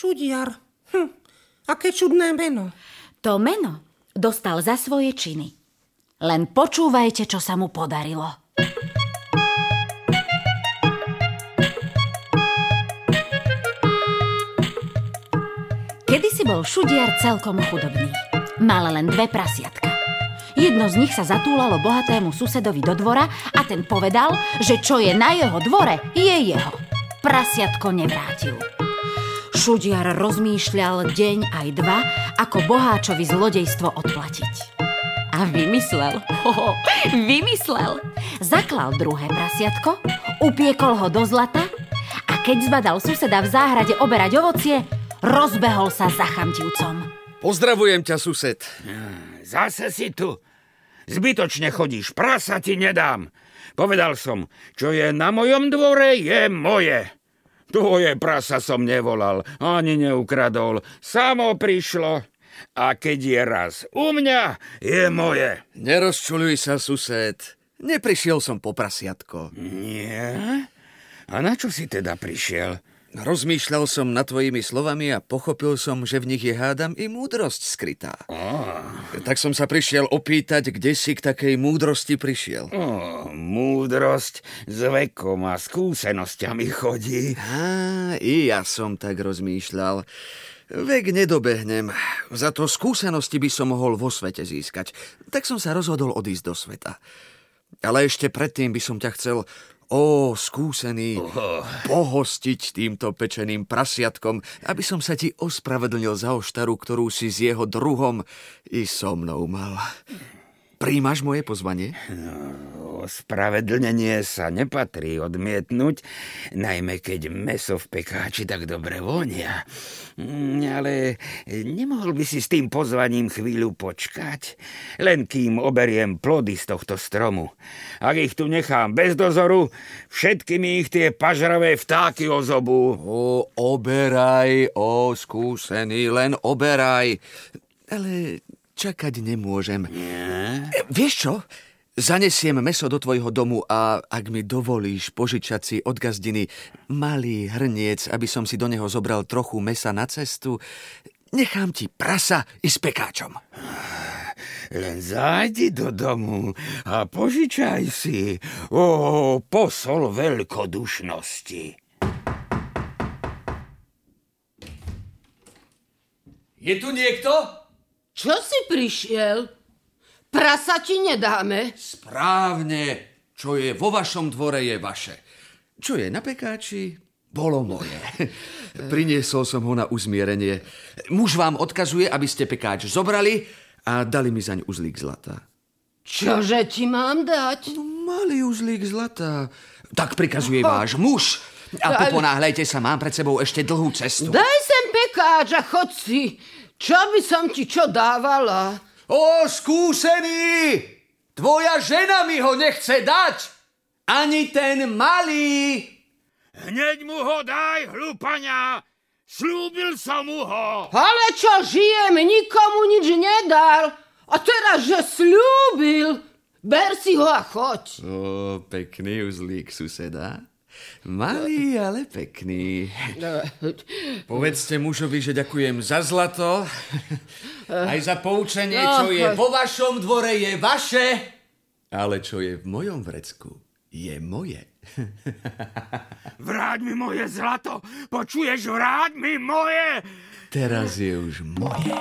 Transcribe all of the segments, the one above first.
Šudiar. Hm, aké čudné meno. To meno dostal za svoje činy. Len počúvajte, čo sa mu podarilo. Kedy si bol šudiar celkom chudobný. Mal len dve prasiatka. Jedno z nich sa zatúlalo bohatému susedovi do dvora a ten povedal, že čo je na jeho dvore, je jeho. Prasiatko nevrátil. Šudiar rozmýšľal deň aj dva, ako boháčovi zlodejstvo odplatiť. A vymyslel, ho, vymyslel. Zaklal druhé prasiatko, upiekol ho do zlata a keď zbadal suseda v záhrade oberať ovocie, rozbehol sa za chamtivcom. Pozdravujem ťa, sused. Zase si tu. Zbytočne chodíš, prasa ti nedám. Povedal som, čo je na mojom dvore, je moje. Tvoje prasa som nevolal, ani neukradol. Samo prišlo. A keď je raz u mňa, je moje. Nerozčuluj sa, sused. Neprišiel som po prasiatko. Nie? A na čo si teda prišiel? Rozmýšľal som nad tvojimi slovami a pochopil som, že v nich je hádam i múdrosť skrytá. Oh. Tak som sa prišiel opýtať, kde si k takej múdrosti prišiel. Oh, múdrosť s vekom a skúsenosťami chodí. Á, i ja som tak rozmýšľal. Vek nedobehnem, za to skúsenosti by som mohol vo svete získať. Tak som sa rozhodol odísť do sveta. Ale ešte predtým by som ťa chcel Ó, skúsený, oh. pohostiť týmto pečeným prasiatkom, aby som sa ti ospravedlnil za oštaru, ktorú si s jeho druhom i so mnou mal. Príjmaš moje pozvanie? No, spravedlnenie sa nepatrí odmietnúť, najmä keď meso v pekáči tak dobre vonia. Mm, ale nemohol by si s tým pozvaním chvíľu počkať? Len kým oberiem plody z tohto stromu. Ak ich tu nechám bez dozoru, všetky mi ich tie pažravé vtáky ozobú. O, oberaj, o, skúsený, len oberaj. Ale čakať nemôžem. Nie? E, vieš čo? Zanesiem meso do tvojho domu a ak mi dovolíš požičať si od gazdiny malý hrniec, aby som si do neho zobral trochu mesa na cestu, nechám ti prasa i s pekáčom. Len zájdi do domu a požičaj si. O, posol veľkodušnosti. Je tu niekto? Čo si prišiel? Prasa ti nedáme. Správne. Čo je vo vašom dvore, je vaše. Čo je na pekáči, bolo moje. Priniesol som ho na uzmierenie. Muž vám odkazuje, aby ste pekáč zobrali a dali mi zaň uzlík zlata. Čože ti mám dať? No, malý uzlík zlata. Tak prikazuje váš muž. A poponáhľajte sa, mám pred sebou ešte dlhú cestu. Daj sem pekáč a chod si. Čo by som ti čo dávala? O, skúsený! Tvoja žena mi ho nechce dať! Ani ten malý! Hneď mu ho daj, hlupania! Slúbil som mu ho! Ale čo žijem, nikomu nič nedal. A teraz, že slúbil, ber si ho a choď. O, pekný uzlík, suseda. Malý, ale pekný. Povedzte mužovi, že ďakujem za zlato, aj za poučenie, čo je vo vašom dvore, je vaše, ale čo je v mojom vrecku, je moje. Vráť mi moje zlato! Počuješ, vráť mi moje! Teraz je už moje.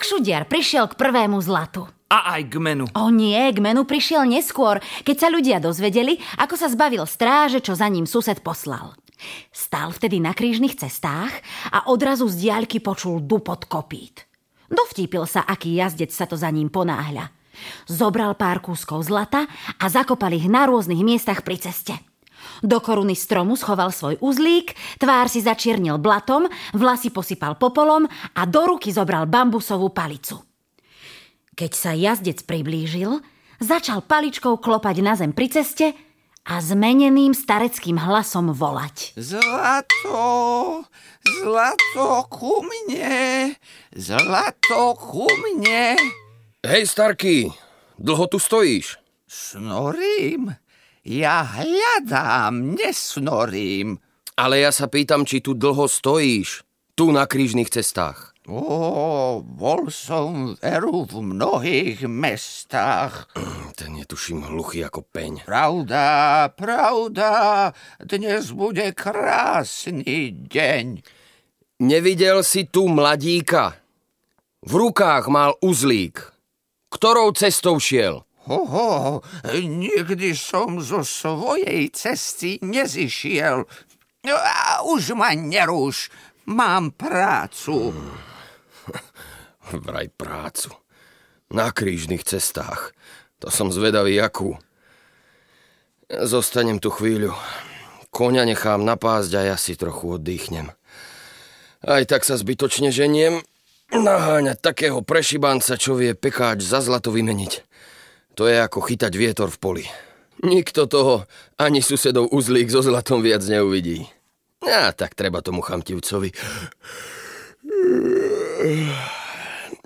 Šudiar prišiel k prvému zlatu. A aj k menu. O nie, k menu prišiel neskôr, keď sa ľudia dozvedeli, ako sa zbavil stráže, čo za ním sused poslal. Stál vtedy na krížnych cestách a odrazu z diaľky počul dupot kopít. Dovtípil sa, aký jazdec sa to za ním ponáhľa. Zobral pár kúskov zlata a zakopal ich na rôznych miestach pri ceste. Do koruny stromu schoval svoj uzlík, tvár si začiernil blatom, vlasy posypal popolom a do ruky zobral bambusovú palicu. Keď sa jazdec priblížil, začal paličkou klopať na zem pri ceste a zmeneným stareckým hlasom volať. Zlato, zlato ku mne, zlato ku mne. Hej, Starky, dlho tu stojíš? Snorím? Ja hľadám, nesnorím. Ale ja sa pýtam, či tu dlho stojíš. Tu na krížnych cestách. Ó, bol som veru v mnohých mestách. Ten je tuším hluchý ako peň. Pravda, pravda, dnes bude krásny deň. Nevidel si tu mladíka? V rukách mal uzlík. Ktorou cestou šiel? Oho, nikdy som zo svojej cesty nezišiel. No a už ma nerúš, mám prácu. Vraj prácu. Na krížnych cestách. To som zvedavý, akú. Zostanem tu chvíľu. Koňa nechám napásť a ja si trochu oddychnem. Aj tak sa zbytočne ženiem naháňať takého prešibanca, čo vie pekáč za zlato vymeniť. To je ako chytať vietor v poli. Nikto toho, ani susedov uzlík so zlatom viac neuvidí. A tak treba tomu chamtivcovi.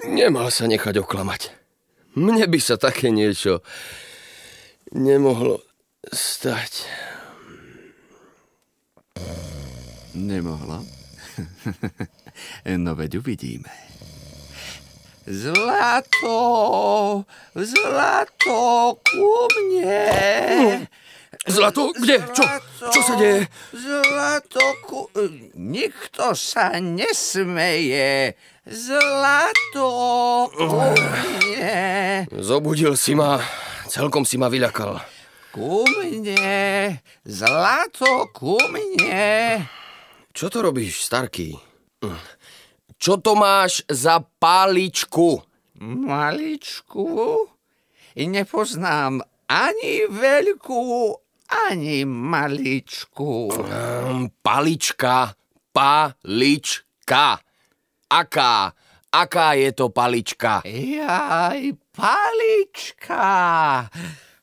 Nemal sa nechať oklamať. Mne by sa také niečo nemohlo stať. Nemohla? no veď uvidíme. Zlato, zlato ku mne. Zlato? Kde? Čo? Čo sa deje? Zlato ku... Nikto sa nesmeje. Zlato ku mne. Zobudil si ma. Celkom si ma vyľakal. Ku mne. Zlato ku mne. Čo to robíš, Starky? Čo to máš za páličku? Maličku? Nepoznám ani veľkú, ani maličku. Um, palička, palička. Aká? Aká je to palička? Jaj, palička.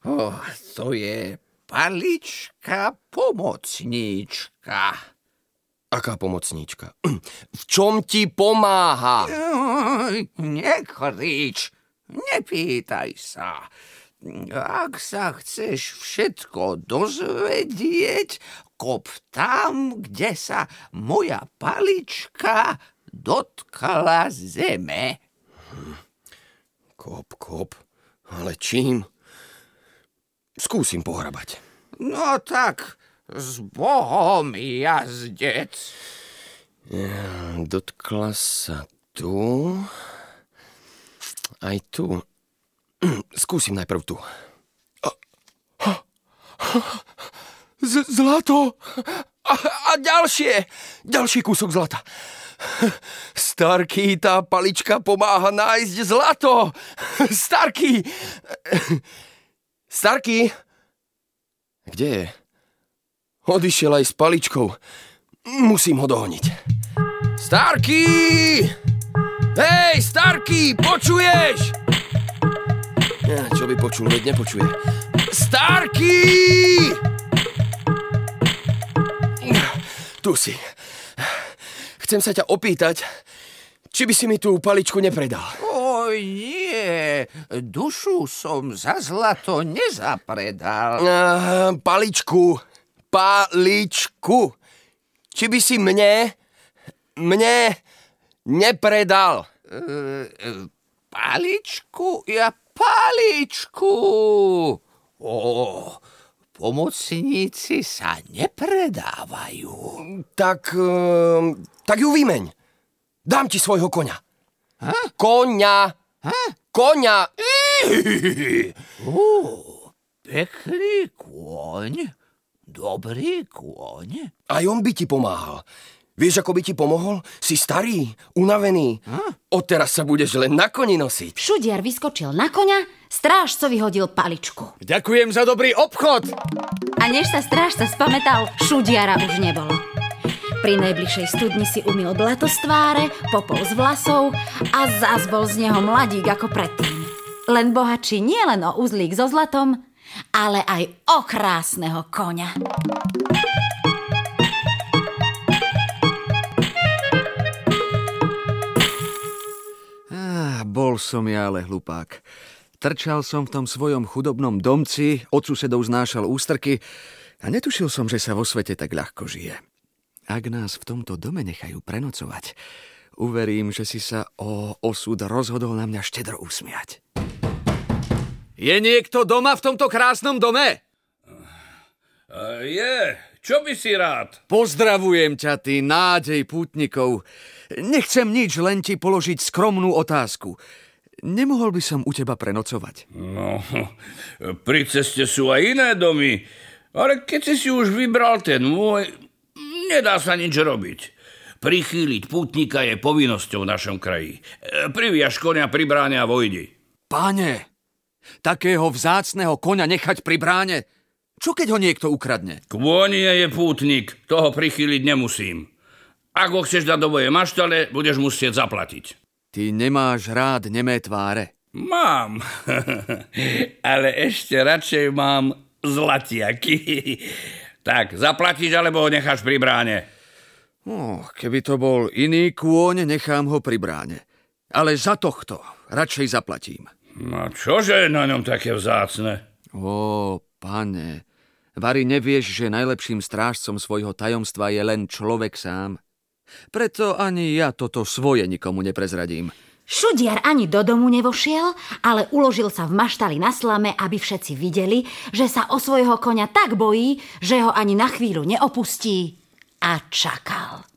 Oh, to je palička pomocníčka. Aká pomocníčka? V čom ti pomáha? Nekrič, nepýtaj sa. Ak sa chceš všetko dozvedieť, kop tam, kde sa moja palička dotkla zeme. Kop, kop. Ale čím? Skúsim pohrabať. No tak, s Bohom, jazdec. Ja, dotkla sa tu. Aj tu. Skúsim najprv tu. Z- zlato! A, a ďalšie! Ďalší kúsok zlata. Starky, tá palička pomáha nájsť zlato! Starky! Starky! Kde je? Odišiel aj s paličkou. Musím ho dohoniť. Starky! Hej, Starky, počuješ? Ja, čo by počul, veď nepočuje. Starky! Tu si. Chcem sa ťa opýtať, či by si mi tú paličku nepredal. Oj, nie, dušu som za zlato nezapredal. Uh, paličku. Paličku. Či by si mne, mne nepredal. E, Paličku, ja paličku. O, pomocníci sa nepredávajú. Tak, uh, tak ju vymeň. Dám ti svojho koňa. Koňa. Koňa. Pekný kôň, dobrý kôň. Aj on by ti pomáhal. Vieš, ako by ti pomohol? Si starý, unavený. Odteraz sa budeš len na koni nosiť. Šudiar vyskočil na koňa, strážcovi hodil paličku. Ďakujem za dobrý obchod. A než sa strážca spametal, šudiara už nebolo. Pri najbližšej studni si umil blato z tváre, popol z vlasov a zás bol z neho mladík ako predtým. Len bohačí nie len o uzlík so zlatom, ale aj o krásneho koňa. Bol Bol som ja ale hlupák. Trčal som v tom svojom chudobnom domci, od susedov znášal ústrky a netušil som, že sa vo svete tak ľahko žije. Ak nás v tomto dome nechajú prenocovať, uverím, že si sa o osud rozhodol na mňa štedro usmiať. Je niekto doma v tomto krásnom dome? Je, čo by si rád? Pozdravujem ťa, ty nádej pútnikov. Nechcem nič, len ti položiť skromnú otázku. Nemohol by som u teba prenocovať? No, pri ceste sú aj iné domy, ale keď si si už vybral ten môj, nedá sa nič robiť. Prichýliť pútnika je povinnosťou v našom kraji. Priviaž konia pri bráne a vojdi. Pane, takého vzácného koňa nechať pri bráne? Čo keď ho niekto ukradne? Kônie je pútnik, toho prichýliť nemusím. Ak ho chceš dať do mojej maštale, budeš musieť zaplatiť. Ty nemáš rád nemé tváre. Mám, ale ešte radšej mám zlatiaky. tak, zaplatíš, alebo ho necháš pri bráne? Oh, keby to bol iný kôň, nechám ho pri bráne. Ale za tohto radšej zaplatím. No čože je na ňom také vzácne? Ó, pane, Vary nevieš, že najlepším strážcom svojho tajomstva je len človek sám. Preto ani ja toto svoje nikomu neprezradím. Šudiar ani do domu nevošiel, ale uložil sa v maštali na slame, aby všetci videli, že sa o svojho konia tak bojí, že ho ani na chvíľu neopustí. A čakal.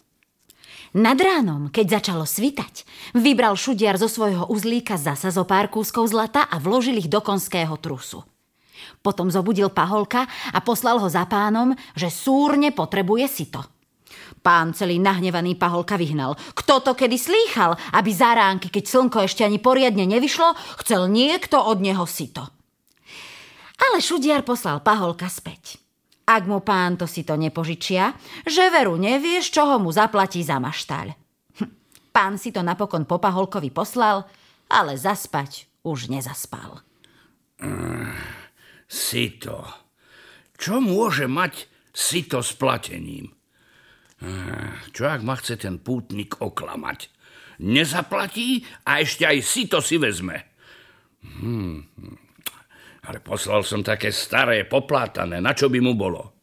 Nad ránom, keď začalo svitať, vybral šudiar zo svojho uzlíka zasa zo pár kúskov zlata a vložil ich do konského trusu. Potom zobudil paholka a poslal ho za pánom, že súrne potrebuje sito. Pán celý nahnevaný paholka vyhnal. Kto to kedy slýchal, aby zaránky, keď slnko ešte ani poriadne nevyšlo, chcel niekto od neho sito. Ale šudiar poslal paholka späť. Ak mu pán to si to nepožičia, že veru nevieš, čoho mu zaplatí za maštaľ. Hm. Pán si to napokon po paholkovi poslal, ale zaspať už nezaspal. Mm. Sito. Čo môže mať sito s platením? Čo ak ma chce ten pútnik oklamať? Nezaplatí a ešte aj sito si vezme. Hmm. Ale poslal som také staré, poplátané, na čo by mu bolo?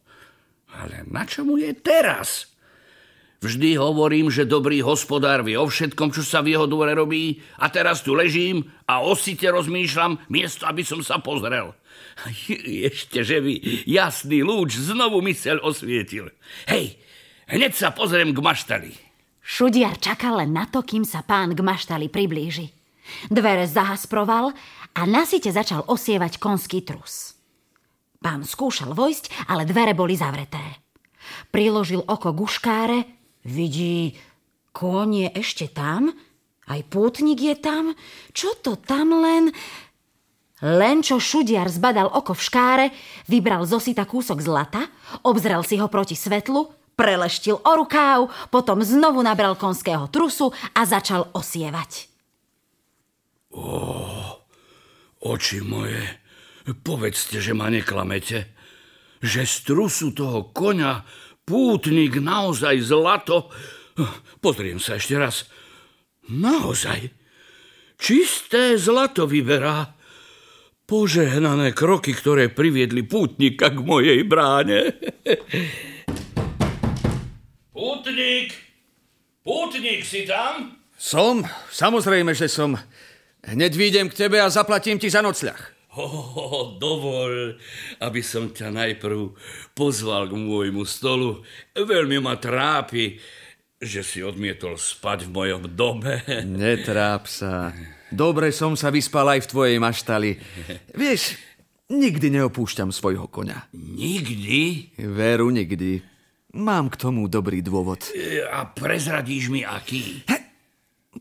Ale na čo mu je teraz? Vždy hovorím, že dobrý hospodár vie o všetkom, čo sa v jeho dvore robí a teraz tu ležím a osite rozmýšľam, miesto, aby som sa pozrel. Ešte, že by jasný lúč znovu mysel osvietil. Hej, hneď sa pozriem k maštali. Šudiar čakal len na to, kým sa pán k maštali priblíži. Dvere zahasproval a nasite začal osievať konský trus. Pán skúšal vojsť, ale dvere boli zavreté. Priložil oko guškáre, vidí, kôň je ešte tam, aj pútnik je tam, čo to tam len... Len čo šudiar zbadal oko v škáre, vybral zosita kúsok zlata, obzrel si ho proti svetlu, preleštil o rukáv, potom znovu nabral konského trusu a začal osievať. Ó, oči moje, povedzte, že ma neklamete, že z trusu toho koňa pútnik naozaj zlato... Pozriem sa ešte raz. Naozaj, čisté zlato vyberá. Požehnané kroky, ktoré priviedli pútnika k mojej bráne. Pútnik! Pútnik, si tam? Som, samozrejme, že som. Hneď výjdem k tebe a zaplatím ti za nocľah. Oh, dovol, aby som ťa najprv pozval k môjmu stolu. Veľmi ma trápi, že si odmietol spať v mojom dome. Netráp sa. Dobre som sa vyspal aj v tvojej maštali. Vieš, nikdy neopúšťam svojho konia. Nikdy? Veru, nikdy. Mám k tomu dobrý dôvod. E, a prezradíš mi aký? He,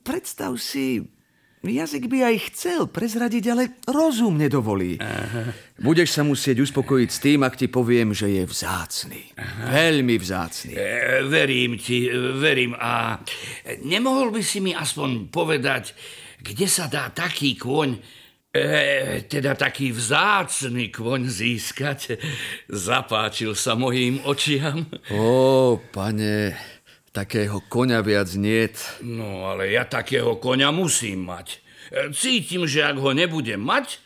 predstav si, jazyk by aj chcel prezradiť, ale rozum nedovolí. Aha. Budeš sa musieť uspokojiť s tým, ak ti poviem, že je vzácný. Aha. Veľmi vzácný. E, verím ti, verím. A nemohol by si mi aspoň povedať, kde sa dá taký kôň, e, teda taký vzácný kôň získať? Zapáčil sa mojím očiam. Ó, pane, takého koňa viac niet. No, ale ja takého koňa musím mať. Cítim, že ak ho nebudem mať,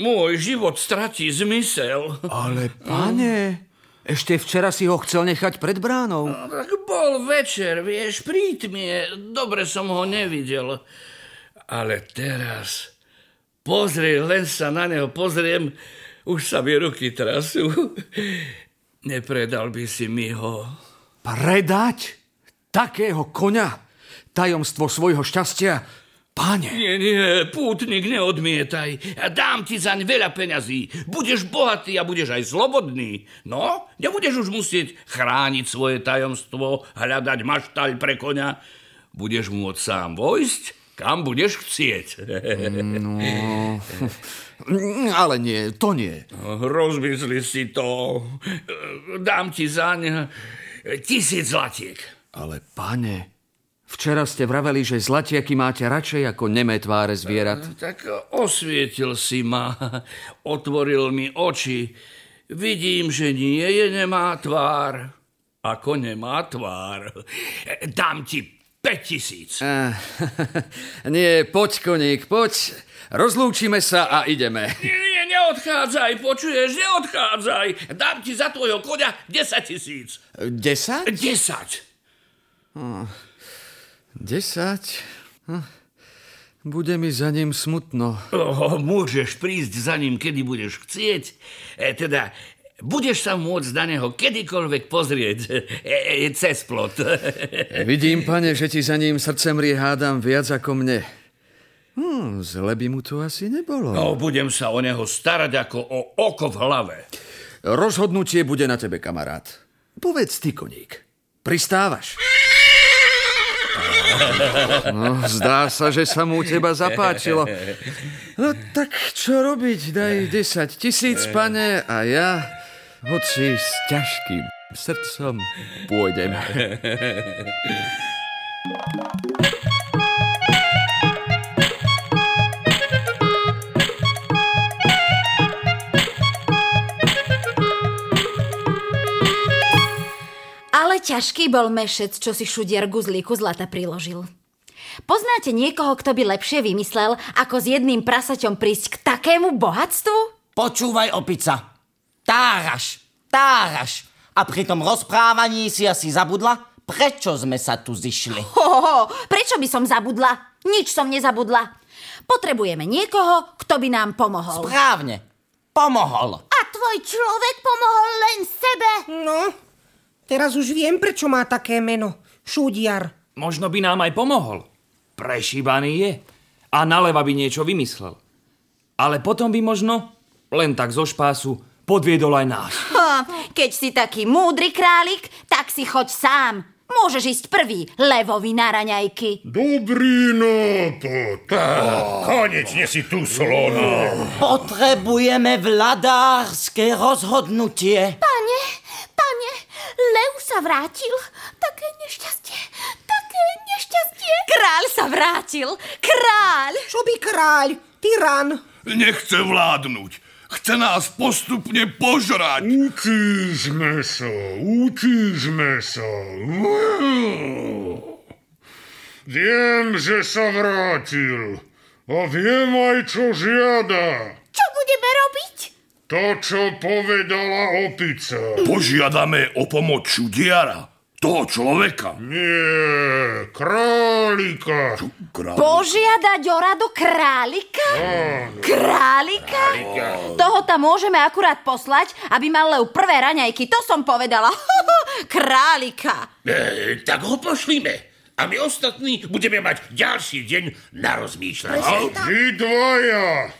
môj život stratí zmysel. Ale pane, ešte včera si ho chcel nechať pred bránou. Tak bol večer, vieš, prítmie, dobre som ho nevidel. Ale teraz, pozri, len sa na neho pozriem, už sa mi ruky trasú. Nepredal by si mi ho. Predať? Takého koňa? Tajomstvo svojho šťastia? Pane, Nie, nie, pútnik, neodmietaj. Dám ti zaň veľa peňazí. Budeš bohatý a budeš aj slobodný. No, nebudeš už musieť chrániť svoje tajomstvo, hľadať maštaľ pre koňa. Budeš môcť sám vojsť, kam budeš chcieť. ale nie, to nie. Rozmysli si to. Dám ti zaň tisíc zlatiek. Ale pane, včera ste vraveli, že zlatiaky máte radšej ako nemé tváre zvierat. Tak osvietil si ma, otvoril mi oči. Vidím, že nie je nemá tvár, ako nemá tvár. Dám ti 5 tisíc. Eh, nie, poď, koník, poď. Rozlúčime sa a ideme. Nie, nie, neodchádzaj, počuješ, neodchádzaj. Dám ti za tvojho koňa 10 tisíc. 10? 10. 10? Hm. Bude mi za ním smutno. Oh, môžeš prísť za ním, kedy budeš chcieť. E, teda, budeš sa môcť na neho kedykoľvek pozrieť e, e, cez plot. Vidím, pane, že ti za ním srdcem hádam viac ako mne. Hm, zle by mu to asi nebolo. No, budem sa o neho starať ako o oko v hlave. Rozhodnutie bude na tebe, kamarát. Povedz ty, koník. Pristávaš. No, zdá sa, že sa mu teba zapáčilo. No tak čo robiť? Daj 10 tisíc, pane, a ja, hoci s ťažkým srdcom, pôjdem. Ťažký bol mešec, čo si šudier guzlíku zlata priložil. Poznáte niekoho, kto by lepšie vymyslel, ako s jedným prasaťom prísť k takému bohatstvu? Počúvaj, opica. Táraš, táraš. A pri tom rozprávaní si asi zabudla, prečo sme sa tu zišli. Hoho, prečo by som zabudla? Nič som nezabudla. Potrebujeme niekoho, kto by nám pomohol. Správne. Pomohol. A tvoj človek pomohol len sebe. No, teraz už viem, prečo má také meno. Šúdiar. Možno by nám aj pomohol. Prešíbaný je. A naleva by niečo vymyslel. Ale potom by možno, len tak zo špásu, podviedol aj nás. Ha, keď si taký múdry králik, tak si choď sám. Môžeš ísť prvý, levovi na raňajky. Dobrý nápad. Konečne si tu, slona. Potrebujeme vladárske rozhodnutie. Pane, pane, Lev sa vrátil. Také nešťastie, také nešťastie. Kráľ sa vrátil. Kráľ! Čo by kráľ? Tyran. Nechce vládnuť. Chce nás postupne požrať. Utížme sa, utížme sa. Viem, že sa vrátil. A viem aj, čo žiada. Čo? To, čo povedala opica. Požiadame o pomoc čudiara. Toho človeka. Nie, králika. Požiadať o radu králika? Králika? Toho tam môžeme akurát poslať, aby mal lev prvé raňajky. To som povedala. Králika. E, tak ho pošlíme. A my ostatní budeme mať ďalší deň na rozmýšľanie. Vy dvaja,